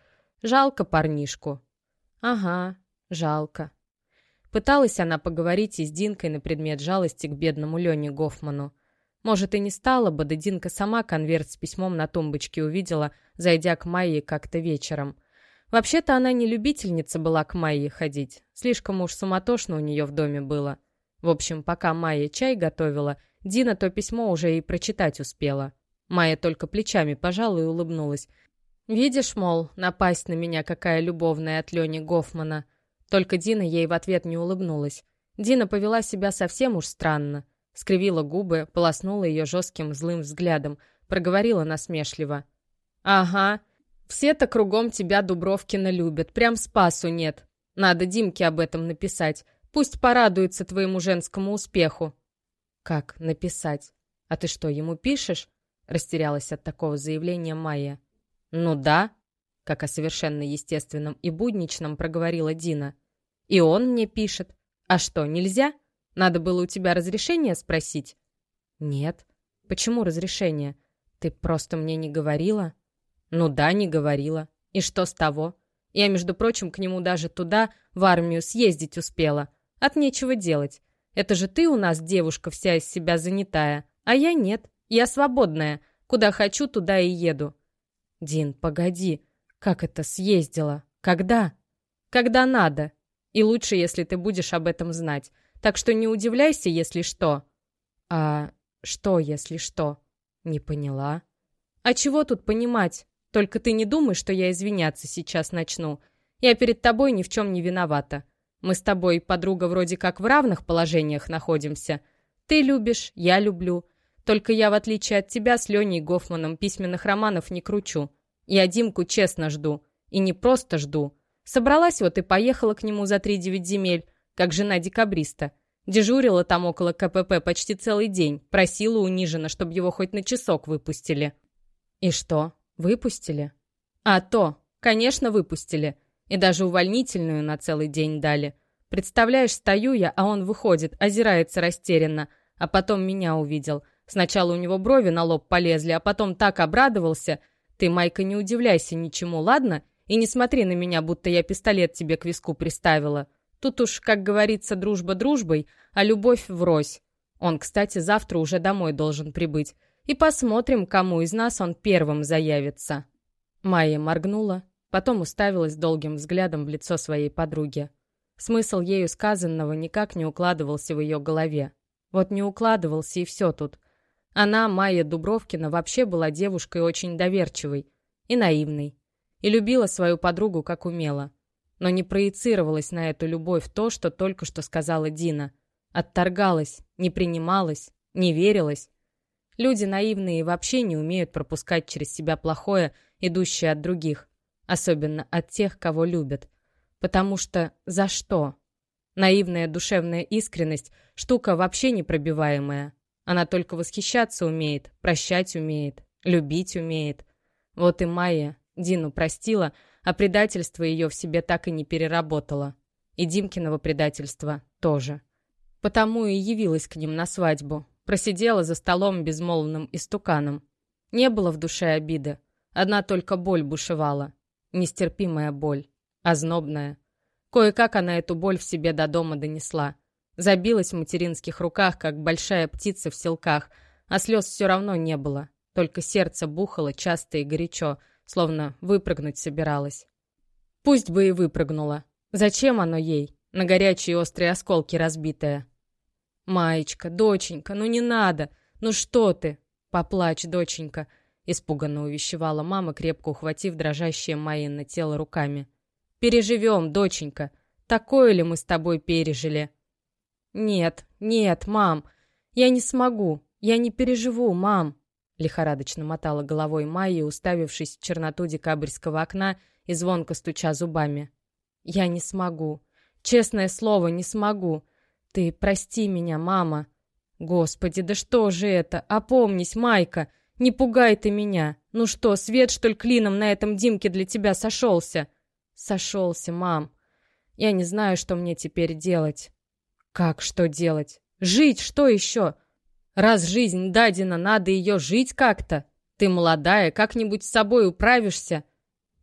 Жалко парнишку. Ага, жалко. Пыталась она поговорить и с Динкой на предмет жалости к бедному Лене Гофману. Может, и не стала бы, да Динка сама конверт с письмом на тумбочке увидела, зайдя к Майе как-то вечером. Вообще-то она не любительница была к Майе ходить. Слишком уж суматошно у нее в доме было. В общем, пока Майя чай готовила, Дина то письмо уже и прочитать успела. Майя только плечами пожала и улыбнулась. «Видишь, мол, напасть на меня какая любовная от Лени Гофмана». Только Дина ей в ответ не улыбнулась. Дина повела себя совсем уж странно. Скривила губы, полоснула ее жестким злым взглядом, проговорила насмешливо. «Ага, все-то кругом тебя, Дубровкина, любят. Прям спасу нет. Надо Димке об этом написать. Пусть порадуется твоему женскому успеху». «Как написать? А ты что, ему пишешь?» Растерялась от такого заявления Майя. «Ну да», — как о совершенно естественном и будничном проговорила Дина. «И он мне пишет. А что, нельзя? Надо было у тебя разрешение спросить?» «Нет. Почему разрешение? Ты просто мне не говорила?» Ну да, не говорила. И что с того? Я, между прочим, к нему даже туда, в армию, съездить успела. От нечего делать. Это же ты у нас девушка вся из себя занятая, а я нет. Я свободная. Куда хочу, туда и еду. Дин, погоди. Как это съездила? Когда? Когда надо. И лучше, если ты будешь об этом знать. Так что не удивляйся, если что. А что, если что? Не поняла. А чего тут понимать? Только ты не думай, что я извиняться сейчас начну. Я перед тобой ни в чем не виновата. Мы с тобой, подруга, вроде как в равных положениях находимся. Ты любишь, я люблю. Только я, в отличие от тебя, с Леней Гофманом письменных романов не кручу. Я Димку честно жду. И не просто жду. Собралась вот и поехала к нему за три девять земель, как жена декабриста. Дежурила там около КПП почти целый день, просила униженно, чтобы его хоть на часок выпустили. И что? Выпустили? А то, конечно, выпустили. И даже увольнительную на целый день дали. Представляешь, стою я, а он выходит, озирается растерянно. а потом меня увидел. Сначала у него брови на лоб полезли, а потом так обрадовался. Ты, Майка, не удивляйся ничему, ладно? И не смотри на меня, будто я пистолет тебе к виску приставила. Тут уж, как говорится, дружба дружбой, а любовь врозь. Он, кстати, завтра уже домой должен прибыть. И посмотрим, кому из нас он первым заявится». Майя моргнула, потом уставилась долгим взглядом в лицо своей подруги. Смысл ею сказанного никак не укладывался в ее голове. Вот не укладывался и все тут. Она, Майя Дубровкина, вообще была девушкой очень доверчивой и наивной. И любила свою подругу как умела. Но не проецировалась на эту любовь то, что только что сказала Дина – Отторгалась, не принималась, не верилась. Люди наивные вообще не умеют пропускать через себя плохое, идущее от других, особенно от тех, кого любят. Потому что за что? Наивная душевная искренность — штука вообще непробиваемая. Она только восхищаться умеет, прощать умеет, любить умеет. Вот и Майя Дину простила, а предательство ее в себе так и не переработала. И Димкиного предательства тоже. Потому и явилась к ним на свадьбу. Просидела за столом безмолвным истуканом. Не было в душе обиды. Одна только боль бушевала. Нестерпимая боль. Ознобная. Кое-как она эту боль в себе до дома донесла. Забилась в материнских руках, как большая птица в селках, а слез все равно не было. Только сердце бухало часто и горячо, словно выпрыгнуть собиралась. Пусть бы и выпрыгнула. Зачем оно ей, на горячие острые осколки разбитое? «Маечка, доченька, ну не надо! Ну что ты?» «Поплачь, доченька!» — испуганно увещевала мама, крепко ухватив дрожащее Майин тело руками. «Переживем, доченька! Такое ли мы с тобой пережили?» «Нет, нет, мам! Я не смогу! Я не переживу, мам!» Лихорадочно мотала головой Майя, уставившись в черноту декабрьского окна и звонко стуча зубами. «Я не смогу! Честное слово, не смогу! «Ты прости меня, мама!» «Господи, да что же это? Опомнись, Майка! Не пугай ты меня! Ну что, свет, что ли, клином на этом Димке для тебя сошелся?» «Сошелся, мам. Я не знаю, что мне теперь делать». «Как что делать? Жить, что еще? Раз жизнь дадена, надо ее жить как-то. Ты молодая, как-нибудь с собой управишься».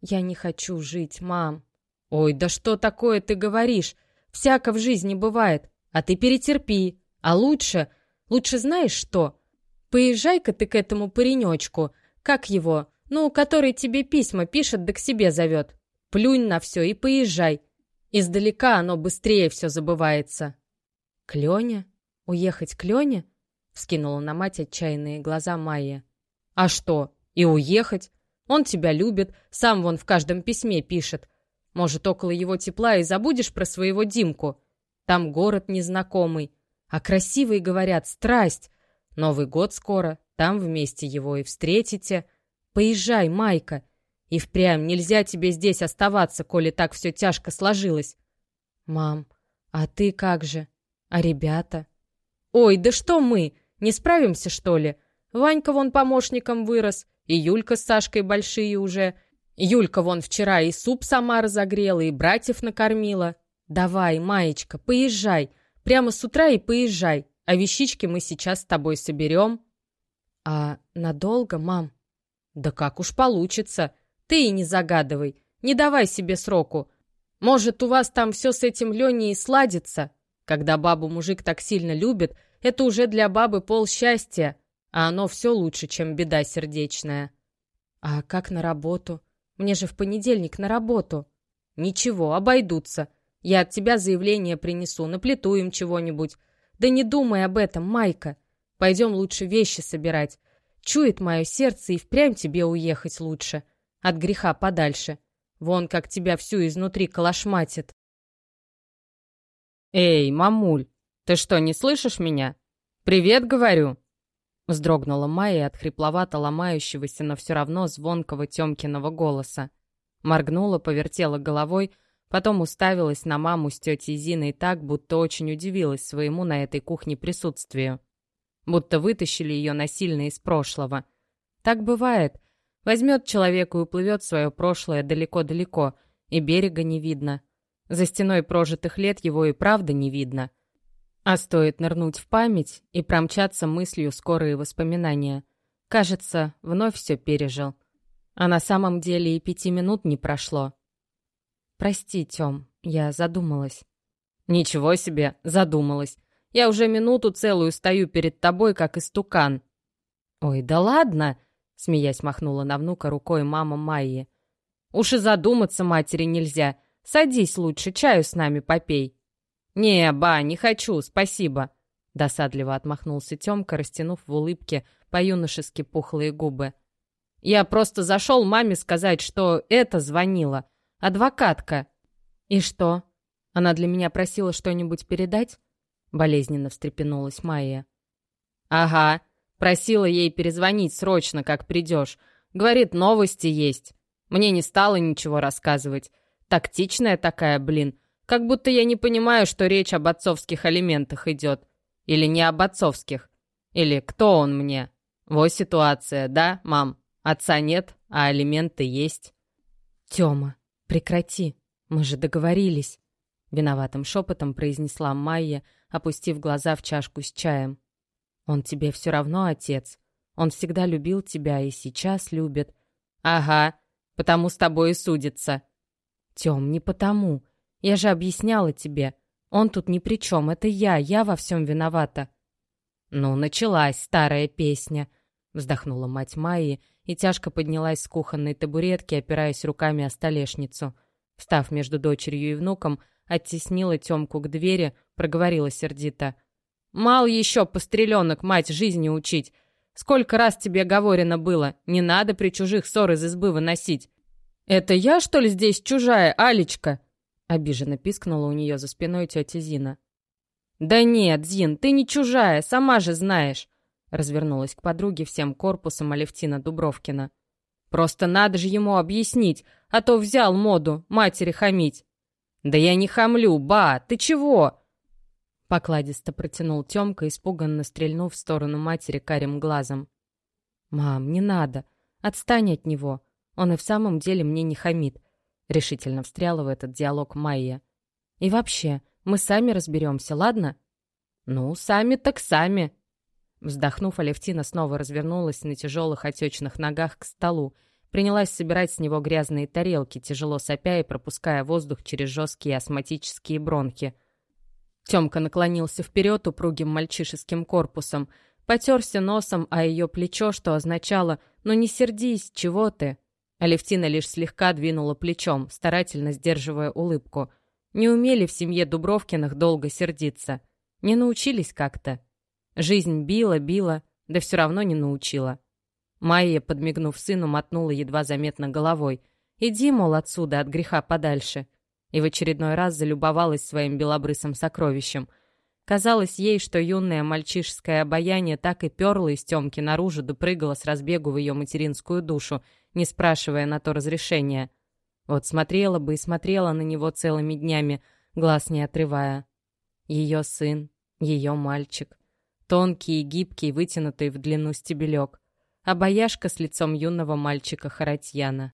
«Я не хочу жить, мам». «Ой, да что такое ты говоришь? Всяко в жизни бывает. А ты перетерпи. А лучше... Лучше знаешь что? Поезжай-ка ты к этому паренечку. Как его? Ну, который тебе письма пишет да к себе зовет. Плюнь на все и поезжай. Издалека оно быстрее все забывается. К Лене? Уехать к Лене? Вскинула на мать отчаянные глаза Майя. А что? И уехать? Он тебя любит, сам вон в каждом письме пишет. Может, около его тепла и забудешь про своего Димку? Там город незнакомый. А красивый, говорят, страсть. Новый год скоро, там вместе его и встретите. Поезжай, Майка. И впрямь нельзя тебе здесь оставаться, коли так все тяжко сложилось. Мам, а ты как же? А ребята? Ой, да что мы? Не справимся, что ли? Ванька вон помощником вырос, и Юлька с Сашкой большие уже. Юлька вон вчера и суп сама разогрела, и братьев накормила. «Давай, Маечка, поезжай. Прямо с утра и поезжай. А вещички мы сейчас с тобой соберем». «А надолго, мам?» «Да как уж получится. Ты и не загадывай. Не давай себе сроку. Может, у вас там все с этим Леней сладится? Когда бабу мужик так сильно любит, это уже для бабы пол счастья, а оно все лучше, чем беда сердечная». «А как на работу? Мне же в понедельник на работу». «Ничего, обойдутся. Я от тебя заявление принесу, наплету им чего-нибудь. Да не думай об этом, Майка. Пойдем лучше вещи собирать. Чует мое сердце, и впрямь тебе уехать лучше. От греха подальше. Вон как тебя всю изнутри колошматит. «Эй, мамуль, ты что, не слышишь меня? Привет, говорю!» Вздрогнула Майя от хрипловато ломающегося, но все равно звонкого Тёмкиного голоса. Моргнула, повертела головой, Потом уставилась на маму с тетей Зиной так, будто очень удивилась своему на этой кухне присутствию. Будто вытащили ее насильно из прошлого. Так бывает. Возьмет человек и уплывет свое прошлое далеко-далеко, и берега не видно. За стеной прожитых лет его и правда не видно. А стоит нырнуть в память и промчаться мыслью скорые воспоминания. Кажется, вновь все пережил. А на самом деле и пяти минут не прошло. «Прости, Тём, я задумалась». «Ничего себе, задумалась. Я уже минуту целую стою перед тобой, как истукан». «Ой, да ладно!» — смеясь махнула на внука рукой мама Майи. «Уж и задуматься матери нельзя. Садись лучше, чаю с нами попей». «Не, ба, не хочу, спасибо!» Досадливо отмахнулся Тёмка, растянув в улыбке по-юношески пухлые губы. «Я просто зашел маме сказать, что это звонила. Адвокатка». «И что? Она для меня просила что-нибудь передать?» Болезненно встрепенулась Майя. «Ага, просила ей перезвонить срочно, как придешь. Говорит, новости есть. Мне не стало ничего рассказывать. Тактичная такая, блин. Как будто я не понимаю, что речь об отцовских алиментах идет. Или не об отцовских. Или кто он мне? Вот ситуация, да, мам? Отца нет, а алименты есть. Тёма, прекрати. Мы же договорились. Виноватым шепотом произнесла Майя, опустив глаза в чашку с чаем. Он тебе все равно отец. Он всегда любил тебя и сейчас любит. Ага, потому с тобой и судится. Тём, не потому. Я же объясняла тебе. Он тут ни при чем, это я, я во всем виновата». «Ну, началась старая песня», — вздохнула мать Майи и тяжко поднялась с кухонной табуретки, опираясь руками о столешницу. Встав между дочерью и внуком, оттеснила Тёмку к двери, проговорила сердито. «Мал еще постреленок, мать, жизни учить. Сколько раз тебе говорено было, не надо при чужих ссор из избы выносить. Это я, что ли, здесь чужая, Алечка?» Обиженно пискнула у нее за спиной тетя Зина. «Да нет, Зин, ты не чужая, сама же знаешь!» Развернулась к подруге всем корпусом Алевтина Дубровкина. «Просто надо же ему объяснить, а то взял моду матери хамить». «Да я не хамлю, ба, ты чего?» Покладисто протянул Тёмка, испуганно стрельнув в сторону матери карим глазом. «Мам, не надо. Отстань от него. Он и в самом деле мне не хамит. Решительно встряла в этот диалог Майя. «И вообще, мы сами разберемся, ладно?» «Ну, сами так сами!» Вздохнув, Алевтина снова развернулась на тяжелых отечных ногах к столу, принялась собирать с него грязные тарелки, тяжело сопя и пропуская воздух через жесткие астматические бронхи. Тёмка наклонился вперед упругим мальчишеским корпусом, потерся носом о ее плечо, что означало «Ну не сердись, чего ты?» Алевтина лишь слегка двинула плечом, старательно сдерживая улыбку. Не умели в семье Дубровкиных долго сердиться. Не научились как-то. Жизнь била, била, да все равно не научила. Майя, подмигнув сыну, мотнула едва заметно головой. «Иди, мол, отсюда, от греха подальше». И в очередной раз залюбовалась своим белобрысым сокровищем — Казалось ей, что юное мальчишеское обаяние так и перло из Тёмки наружу да прыгало с разбегу в ее материнскую душу, не спрашивая на то разрешения. Вот смотрела бы и смотрела на него целыми днями, глаз не отрывая. Ее сын, ее мальчик. Тонкий и гибкий, вытянутый в длину стебелек. Обаяшка с лицом юного мальчика Харатьяна.